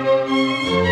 Música